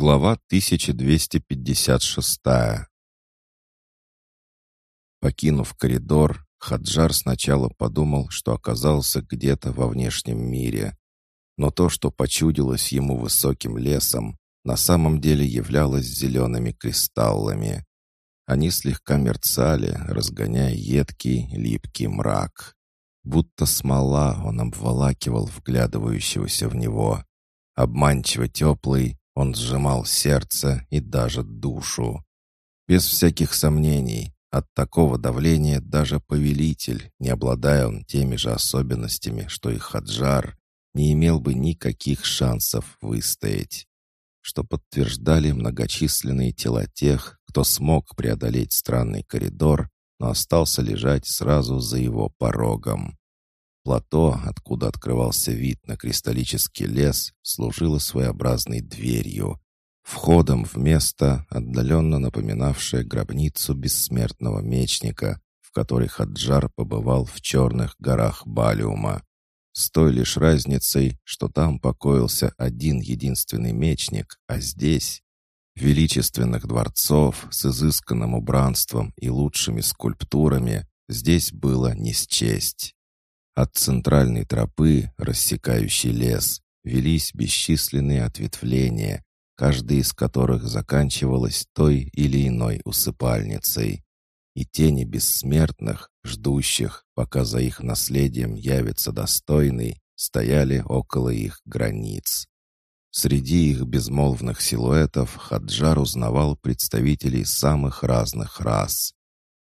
Глава 1256 Покинув коридор, Хаджар сначала подумал, что оказался где-то во внешнем мире. Но то, что почудилось ему высоким лесом, на самом деле являлось зелеными кристаллами. Они слегка мерцали, разгоняя едкий, липкий мрак. Будто смола он обволакивал вглядывающегося в него. Обманчиво теплый, он сжимал сердце и даже душу. Без всяких сомнений, от такого давления даже повелитель, не обладая он теми же особенностями, что и Хаджар, не имел бы никаких шансов выстоять, что подтверждали многочисленные тела тех, кто смог преодолеть странный коридор, но остался лежать сразу за его порогом. Плато, откуда открывался вид на кристаллический лес, служило своеобразной дверью, входом в место, отдаленно напоминавшее гробницу бессмертного мечника, в которой Хаджар побывал в черных горах Балиума. С той лишь разницей, что там покоился один единственный мечник, а здесь величественных дворцов с изысканным убранством и лучшими скульптурами здесь было не счесть. От центральной тропы, рассекающей лес, велись бесчисленные ответвления, каждая из которых заканчивалась той или иной усыпальницей. И тени бессмертных, ждущих, пока за их наследием явится достойный, стояли около их границ. Среди их безмолвных силуэтов Хаджар узнавал представителей самых разных рас.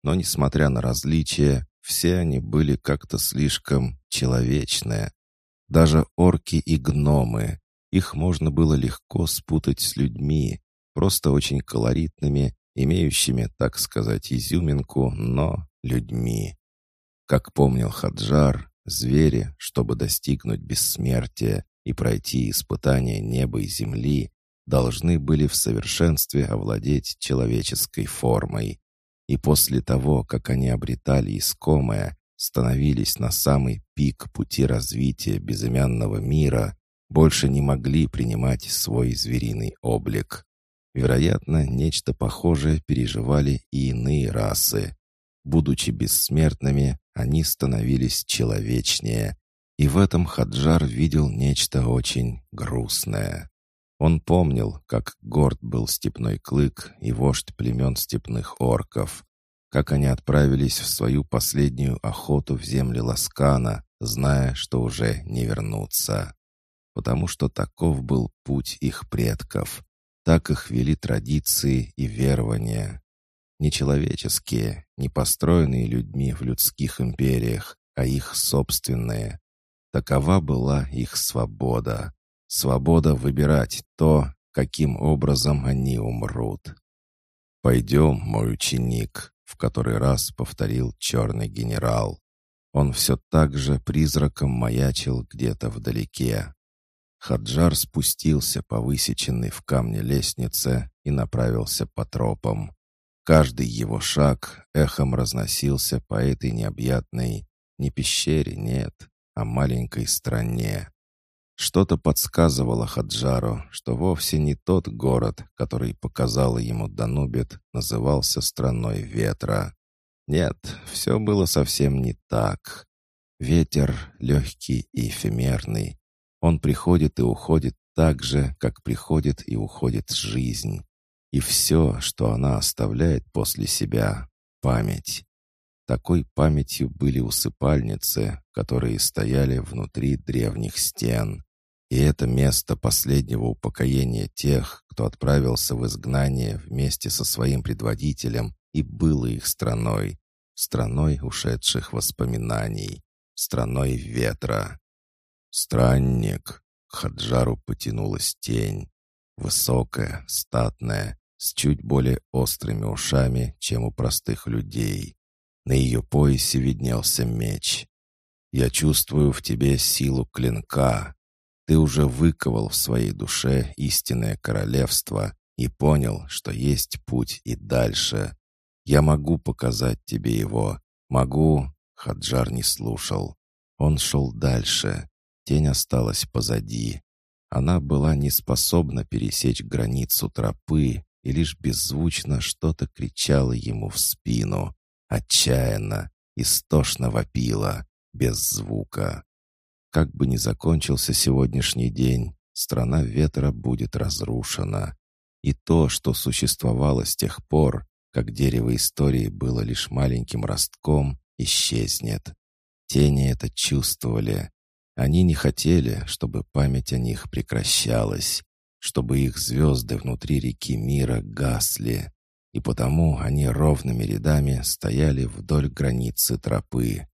Но, несмотря на различия, все они были как-то слишком человечные. Даже орки и гномы. Их можно было легко спутать с людьми, просто очень колоритными, имеющими, так сказать, изюминку, но людьми. Как помнил Хаджар, звери, чтобы достигнуть бессмертия и пройти испытания неба и земли, должны были в совершенстве овладеть человеческой формой и после того, как они обретали искомое, становились на самый пик пути развития безымянного мира, больше не могли принимать свой звериный облик. Вероятно, нечто похожее переживали и иные расы. Будучи бессмертными, они становились человечнее, и в этом Хаджар видел нечто очень грустное. Он помнил, как горд был степной клык и вождь племен степных орков, как они отправились в свою последнюю охоту в земли Ласкана, зная, что уже не вернутся. Потому что таков был путь их предков. Так их вели традиции и верования. Не человеческие, не построенные людьми в людских империях, а их собственные. Такова была их свобода. Свобода выбирать то, каким образом они умрут. «Пойдем, мой ученик», — в который раз повторил черный генерал. Он все так же призраком маячил где-то вдалеке. Хаджар спустился по высеченной в камне лестнице и направился по тропам. Каждый его шаг эхом разносился по этой необъятной, не пещере, нет, а маленькой стране. Что-то подсказывало Хаджару, что вовсе не тот город, который показала ему Данубит, назывался страной ветра. Нет, все было совсем не так. Ветер легкий и эфемерный. Он приходит и уходит так же, как приходит и уходит жизнь. И все, что она оставляет после себя — память. Такой памятью были усыпальницы, которые стояли внутри древних стен. И это место последнего упокоения тех, кто отправился в изгнание вместе со своим предводителем и было их страной, страной ушедших воспоминаний, страной ветра. Странник, к Хаджару потянулась тень, высокая, статная, с чуть более острыми ушами, чем у простых людей. На ее поясе виднелся меч. «Я чувствую в тебе силу клинка. Ты уже выковал в своей душе истинное королевство и понял, что есть путь и дальше. Я могу показать тебе его. Могу...» Хаджар не слушал. Он шел дальше. Тень осталась позади. Она была не способна пересечь границу тропы и лишь беззвучно что-то кричала ему в спину, отчаянно, истошно вопила, без звука. Как бы ни закончился сегодняшний день, страна ветра будет разрушена. И то, что существовало с тех пор, как дерево истории было лишь маленьким ростком, исчезнет. Тени это чувствовали. Они не хотели, чтобы память о них прекращалась, чтобы их звезды внутри реки мира гасли, и потому они ровными рядами стояли вдоль границы тропы.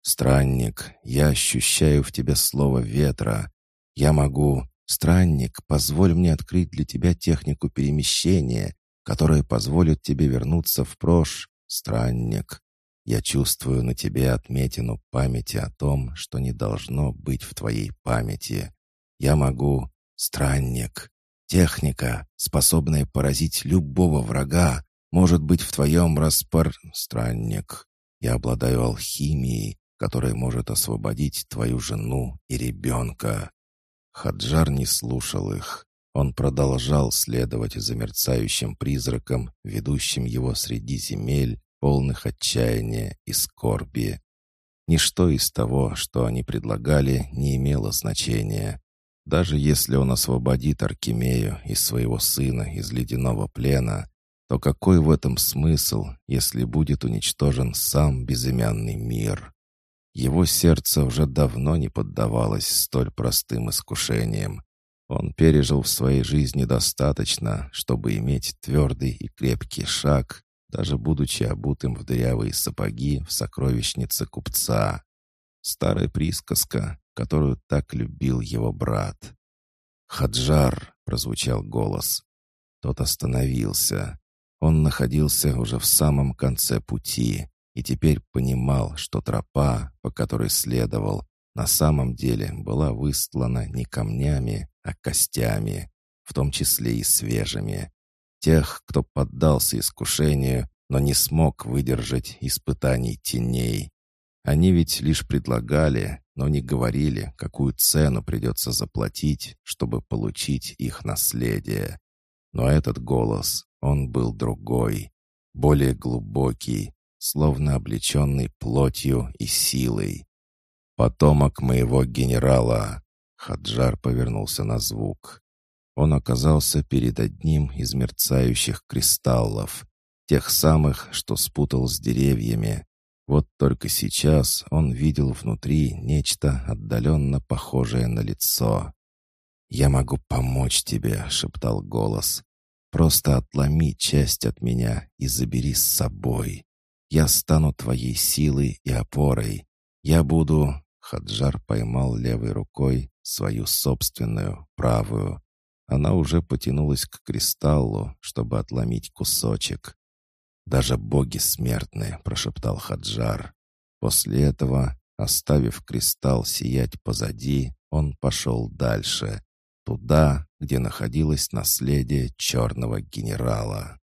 «Странник, я ощущаю в тебе слово ветра. Я могу...» «Странник, позволь мне открыть для тебя технику перемещения, которая позволит тебе вернуться в прош... Странник, я чувствую на тебе отметину памяти о том, что не должно быть в твоей памяти. Я могу... Странник, техника, способная поразить любого врага, может быть в твоем распор... Странник, я обладаю алхимией, которая может освободить твою жену и ребенка. Хаджар не слушал их. Он продолжал следовать за мерцающим призраком, ведущим его среди земель, полных отчаяния и скорби. Ничто из того, что они предлагали, не имело значения. Даже если он освободит Аркемею и своего сына из ледяного плена, то какой в этом смысл, если будет уничтожен сам безымянный мир? Его сердце уже давно не поддавалось столь простым искушениям. Он пережил в своей жизни достаточно, чтобы иметь твердый и крепкий шаг, даже будучи обутым в дырявые сапоги в сокровищнице купца. Старая присказка, которую так любил его брат. «Хаджар!» — прозвучал голос. Тот остановился. Он находился уже в самом конце пути и теперь понимал, что тропа, по которой следовал, на самом деле была выстлана не камнями, а костями, в том числе и свежими. Тех, кто поддался искушению, но не смог выдержать испытаний теней. Они ведь лишь предлагали, но не говорили, какую цену придется заплатить, чтобы получить их наследие. Но этот голос, он был другой, более глубокий, словно облеченный плотью и силой. «Потомок моего генерала!» Хаджар повернулся на звук. Он оказался перед одним из мерцающих кристаллов, тех самых, что спутал с деревьями. Вот только сейчас он видел внутри нечто отдаленно похожее на лицо. «Я могу помочь тебе», — шептал голос. «Просто отломи часть от меня и забери с собой. Я стану твоей силой и опорой. Я буду...» Хаджар поймал левой рукой свою собственную, правую. Она уже потянулась к кристаллу, чтобы отломить кусочек. «Даже боги смертные», — прошептал Хаджар. После этого, оставив кристалл сиять позади, он пошел дальше, туда, где находилось наследие черного генерала.